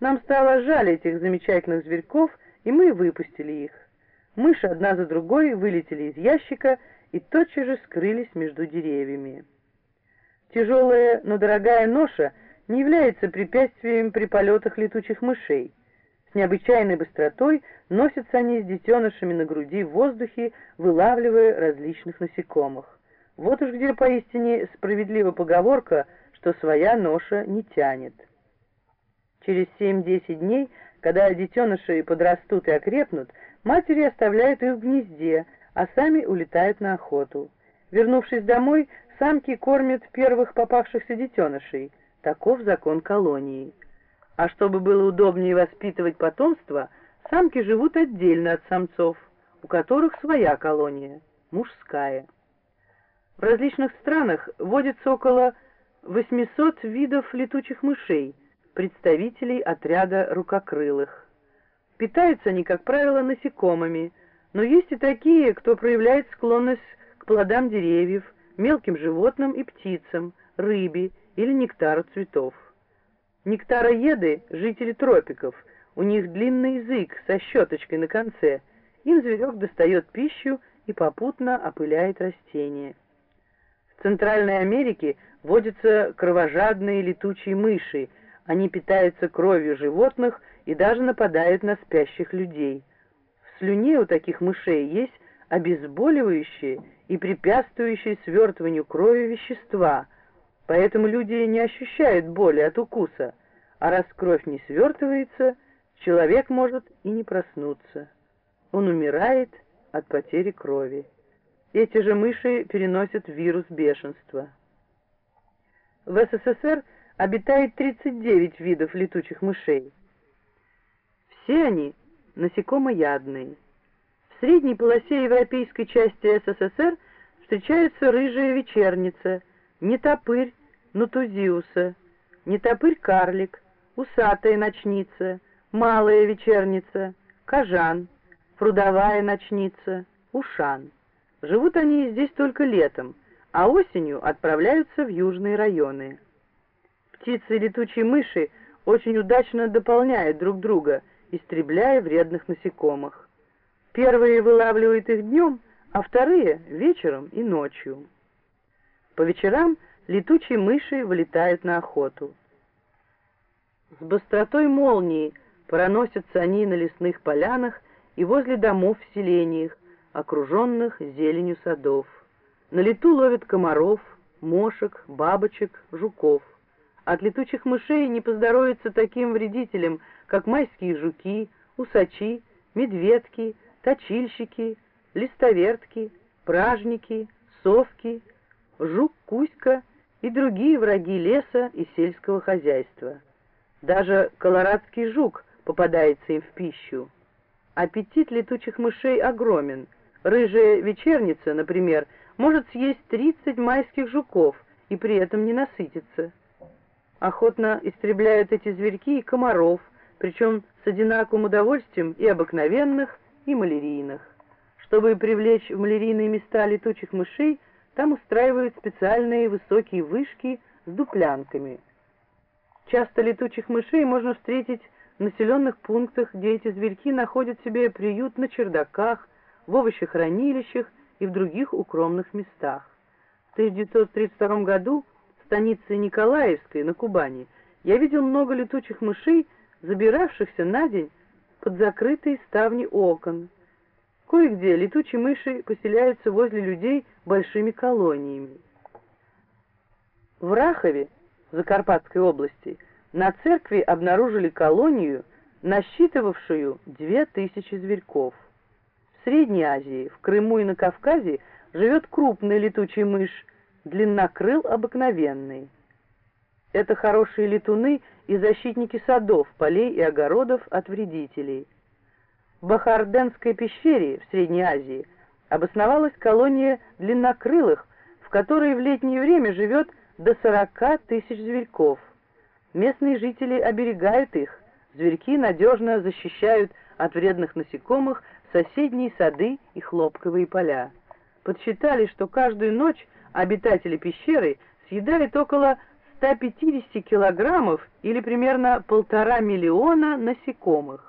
Нам стало жаль этих замечательных зверьков, и мы выпустили их. Мыши одна за другой вылетели из ящика и тотчас же скрылись между деревьями. Тяжелая, но дорогая ноша не является препятствием при полетах летучих мышей. С необычайной быстротой носятся они с детенышами на груди в воздухе, вылавливая различных насекомых. Вот уж где поистине справедлива поговорка, что своя ноша не тянет. Через 7-10 дней, когда детеныши подрастут и окрепнут, матери оставляют их в гнезде, а сами улетают на охоту. Вернувшись домой, самки кормят первых попавшихся детенышей. Таков закон колонии. А чтобы было удобнее воспитывать потомство, самки живут отдельно от самцов, у которых своя колония, мужская. В различных странах водится около 800 видов летучих мышей, представителей отряда рукокрылых. Питаются они, как правило, насекомыми, но есть и такие, кто проявляет склонность к плодам деревьев, мелким животным и птицам, рыбе или нектару цветов. Нектароеды – жители тропиков, у них длинный язык со щеточкой на конце, им зверек достает пищу и попутно опыляет растения. В Центральной Америке водятся кровожадные летучие мыши – они питаются кровью животных и даже нападают на спящих людей. В слюне у таких мышей есть обезболивающие и препятствующие свертыванию крови вещества, поэтому люди не ощущают боли от укуса, а раз кровь не свертывается, человек может и не проснуться. Он умирает от потери крови. Эти же мыши переносят вирус бешенства. В СССР обитает 39 видов летучих мышей. Все они насекомоядные. В средней полосе европейской части СССР встречаются рыжая вечерница, нетопырь нутузиуса, нетопырь-карлик, усатая ночница, малая вечерница, кожан, прудовая ночница, ушан. Живут они здесь только летом, а осенью отправляются в южные районы. Птицы и летучие мыши очень удачно дополняют друг друга, истребляя вредных насекомых. Первые вылавливают их днем, а вторые — вечером и ночью. По вечерам летучие мыши вылетают на охоту. С быстротой молнии проносятся они на лесных полянах и возле домов в селениях, окруженных зеленью садов. На лету ловят комаров, мошек, бабочек, жуков. От летучих мышей не поздоровится таким вредителям, как майские жуки, усачи, медведки, точильщики, листовертки, пражники, совки, жук-куська и другие враги леса и сельского хозяйства. Даже колорадский жук попадается им в пищу. Аппетит летучих мышей огромен. Рыжая вечерница, например, может съесть 30 майских жуков и при этом не насытиться. Охотно истребляют эти зверьки и комаров, причем с одинаковым удовольствием и обыкновенных, и малярийных. Чтобы привлечь в малярийные места летучих мышей, там устраивают специальные высокие вышки с дуплянками. Часто летучих мышей можно встретить в населенных пунктах, где эти зверьки находят себе приют на чердаках, в овощехранилищах и в других укромных местах. В 1932 году станице Николаевской на Кубани я видел много летучих мышей, забиравшихся на день под закрытые ставни окон. Кое-где летучие мыши поселяются возле людей большими колониями. В Рахове, Закарпатской области, на церкви обнаружили колонию, насчитывавшую две тысячи зверьков. В Средней Азии, в Крыму и на Кавказе живет крупная летучая мышь, длиннокрыл обыкновенный. Это хорошие летуны и защитники садов, полей и огородов от вредителей. В Бахарденской пещере в Средней Азии обосновалась колония длиннокрылых, в которой в летнее время живет до 40 тысяч зверьков. Местные жители оберегают их, зверьки надежно защищают от вредных насекомых соседние сады и хлопковые поля. Подсчитали, что каждую ночь обитатели пещеры съедают около 150 килограммов или примерно полтора миллиона насекомых.